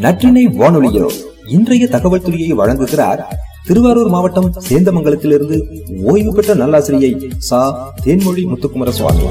நற்றினை வானொலியோ இன்றைய தகவல் துறையை வழங்குகிறார் திருவாரூர் மாவட்டம் சேந்தமங்கலத்திலிருந்து ஓய்வு பெற்ற நல்லாசிரியை சா. தேன்மொழி முத்துக்குமர சுவாமி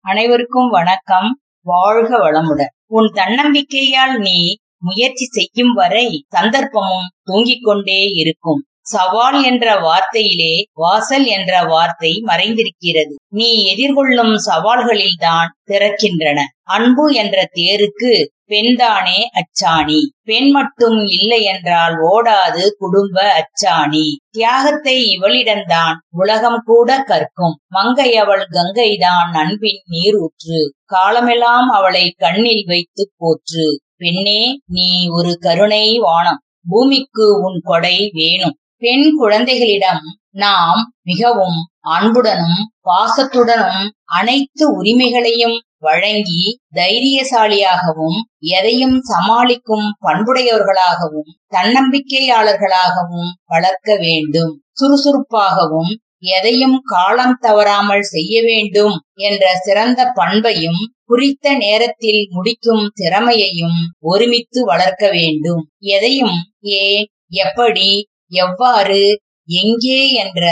அனைவருக்கும் வணக்கம். வாழ்க வளமுடன். உன் தன்னம்பிக்கையால் நீ முயற்சி செய்யும் வரை சந்தர்ப்பமும் தூங்கிக் கொண்டே இருக்கும். சவால் என்ற வார்த்தையிலே வாசல் என்ற வார்த்தை மறைந்திருக்கிறது. நீ எதிர்கொள்ளும் சவால்களில்தான் திறக்கின்றன. அன்பு என்ற தேருக்கு பெண்தானே அச்சாணி. பெண் மட்டும் இல்லை என்றால் ஓடாது குடும்ப அச்சாணி. தியாகத்தை இவளிடம்தான் உலகம் கூட கற்கும். மங்கை அவள் கங்கைதான் அன்பின் நீரூற்று. காலமெல்லாம் அவளை கண்ணில் வைத்து போற்று. பெண்ணே நீ ஒரு கருணை வானம். பூமிக்கு உன் கொடை வேணும். பெண் குழந்தைகளிடம் நாம் மிகவும் அன்புடனும் பாசத்துடனும் அனைத்து உரிமைகளையும் வழங்கி தைரியசாலியாகவும் எதையும் சமாளிக்கும் பண்புடையவர்களாகவும் தன்னம்பிக்கையாளர்களாகவும் வளர்க்க வேண்டும். சுறுசுறுப்பாகவும் எதையும் காலம் தவறாமல் செய்ய வேண்டும் என்ற சிறந்த பண்பையும் குறித்த நேரத்தில் முடிக்கும் திறமையையும் ஒருமித்து வளர்க்க வேண்டும். எதையும் ஏன் எப்படி எவ்வாறு எங்கே என்ற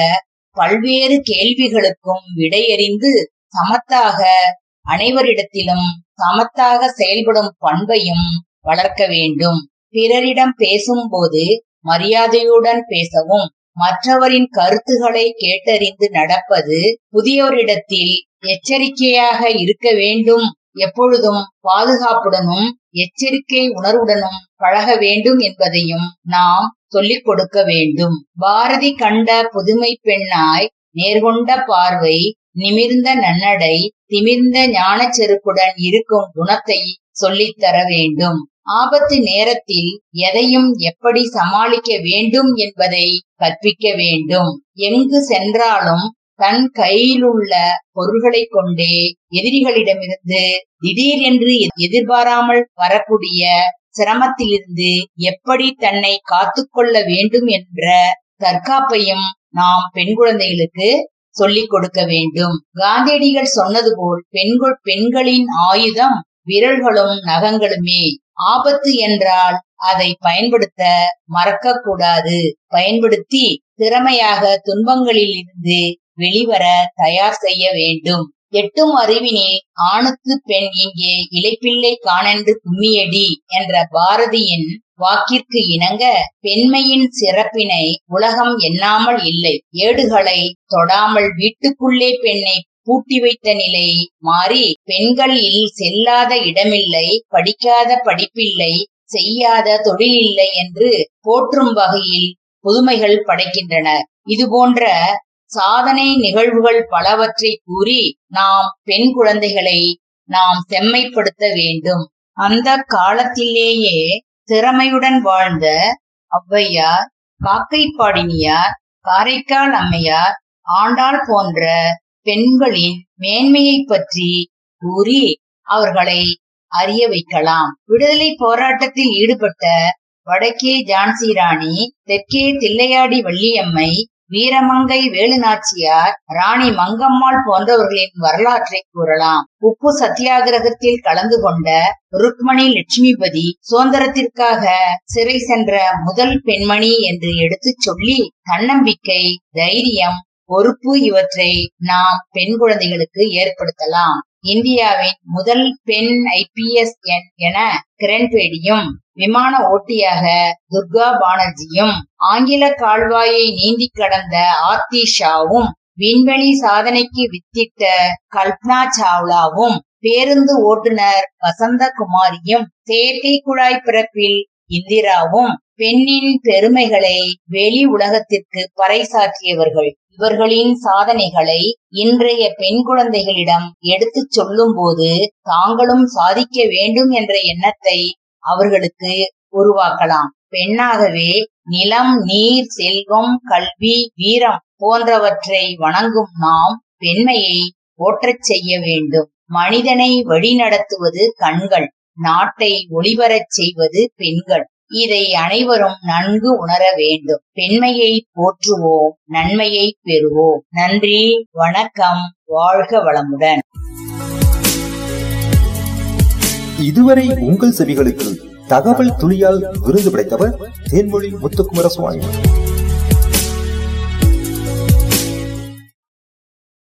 பல்வேறு கேள்விகளுக்கும் விடையறிந்து சமத்தாக அனைவரிடத்திலும் சமத்தாக செயல்படும் பண்பையும் வளர்க்க வேண்டும். பிறரிடம் பேசும்போது மரியாதையுடன் பேசவும் மற்றவரின் கருத்துகளை கேட்டறிந்து நடப்பது புதியோரிடத்தில் எச்சரிக்கையாக இருக்க வேண்டும் எப்பொழுதும் பாதுகாப்புடனும் எச்சரிக்கை உணர்வுடனும் பழக வேண்டும் என்பதையும் நாம் சொல்லிக் கொடுக்க வேண்டும். பாரதி கண்ட புதுமை பெண்ணாய் நேர்கொண்ட பார்வை நிமிர்ந்த நன்னடை திமிர்ந்த ஞான செருக்குடன் இருக்கும் குணத்தை சொல்லித்தர வேண்டும். ஆபத்து நேரத்தில் எதையும் எப்படி சமாளிக்க வேண்டும் என்பதை கற்பிக்க வேண்டும். எங்கு சென்றாலும் தன் கையிலுள்ள பொருள்களை கொண்டே எதிரிகளிடமிருந்து திடீர் என்று எதிர்பாராமல் வரக்கூடிய சிரமத்திலிருந்து எப்படி தன்னை காத்துக்கொள்ள வேண்டும் என்ற தற்காப்பையும் நாம் பெண் குழந்தைகளுக்கு சொல்லிக் கொடுக்க வேண்டும். காந்தியடிகள் சொன்னது போல் பெண்கள் பெண்களின் ஆயுதம் விரல்களும் நகங்களுமே. ஆபத்து என்றால் அதை பயன்படுத்த மறக்க கூடாது பயன்படுத்தி திறமையாக துன்பங்களில் இருந்து வெளிவர தயார் செய்ய வேண்டும். எட்டும் அறிவினில் ஆணுக்கு பெண் இங்கே இலைப்பிள்ளை காணென்று கும்மியடி என்ற பாரதியின் வாக்கிற்கு இணங்க பெண்மையின் சிறப்பினை உலகம் எண்ணாமல் இல்லை. ஏடுகளை தொடாமல் வீட்டுக்குள்ளே பெண்ணை பூட்டி வைத்த நிலை மாறி பெண்கள் இல் செல்லாத இடமில்லை படிக்காத படிப்பில்லை செய்யாத தொழில் இல்லை என்று போற்றும் வகையில் புதுமைகள் படைக்கின்றனர் இது போன்ற சாதனை நிகழ்வுகள் பலவற்றை கூறி நாம் பெண் குழந்தைகளை நாம் செம்மைப்படுத்த வேண்டும். அந்த காலத்திலேயே திறமையுடன் வாழ்ந்த ஔவையார் காக்கைப்பாடினியார் காரைக்கால் அம்மையார் ஆண்டாள் போன்ற பெண்களின் மேன்மையை பற்றி கூறி அவர்களை அறிய வைக்கலாம். விடுதலை போராட்டத்தில் ஈடுபட்ட வடக்கே ஜான்சி ராணி தெற்கே தில்லையாடி வள்ளியம்மை வீரமங்கை வேலுநாச்சியார் ராணி மங்கம்மாள் போன்றவர்களின் வரலாற்றை கூறலாம். உப்பு சத்தியாகிரகத்தில் கலந்து கொண்ட ருக்மணி லட்சுமிபதி சுதந்திரத்திற்காக சிறை சென்ற முதல் பெண்மணி என்று எடுத்துச் சொல்லி தன்னம்பிக்கை தைரியம் பொறுப்பு இவற்றை நாம் பெண் குழந்தைகளுக்கு ஏற்படுத்தலாம். இந்தியாவின் முதல் பெண் ஐபிஎஸ் என கிரண்பேடியும் விமான ஓட்டியாக துர்கா பானர்ஜியும் ஆங்கில கால்வாயை நீந்தி கடந்த ஆர்த்தி ஷாவும் விண்வெளி சாதனைக்கு வித்திட்ட கல்பனா சாவ்லாவும் பேருந்து ஓட்டுநர் வசந்த குமாரியும் செயற்கை குழாய் பிறப்பில் இந்திராவும் பெண்ணின் பெருமைகளை வெளி உலகத்திற்கு பறைசாற்றியவர்கள். இவர்களின் சாதனைகளை இன்றைய பெண் குழந்தைகளிடம் எடுத்துச் சொல்லும் போது தாங்களும் சாதிக்க வேண்டும் என்ற எண்ணத்தை அவர்களுக்கு உருவாக்கலாம். பெண்ணாகவே நிலம் நீர் செல்வம் கல்வி வீரம் போன்றவற்றை வணங்கும் நாம் பெண்மையை போற்றச் செய்ய வேண்டும். மனிதனை வழிநடத்துவது கண்கள் நாட்டை ஒளிவரச் செய்வது பெண்கள். இதை அனைவரும் நன்கு உணர வேண்டும். பெண்மையை போற்றுவோம் நன்மையை பெறுவோம். நன்றி வணக்கம் வாழ்க வளமுடன். இதுவரை உங்கள் செவிகளுக்கு தகவல் துளியால் விருது படைத்தவர் தேன்மொழி முத்துக்குமாரசுவாமி.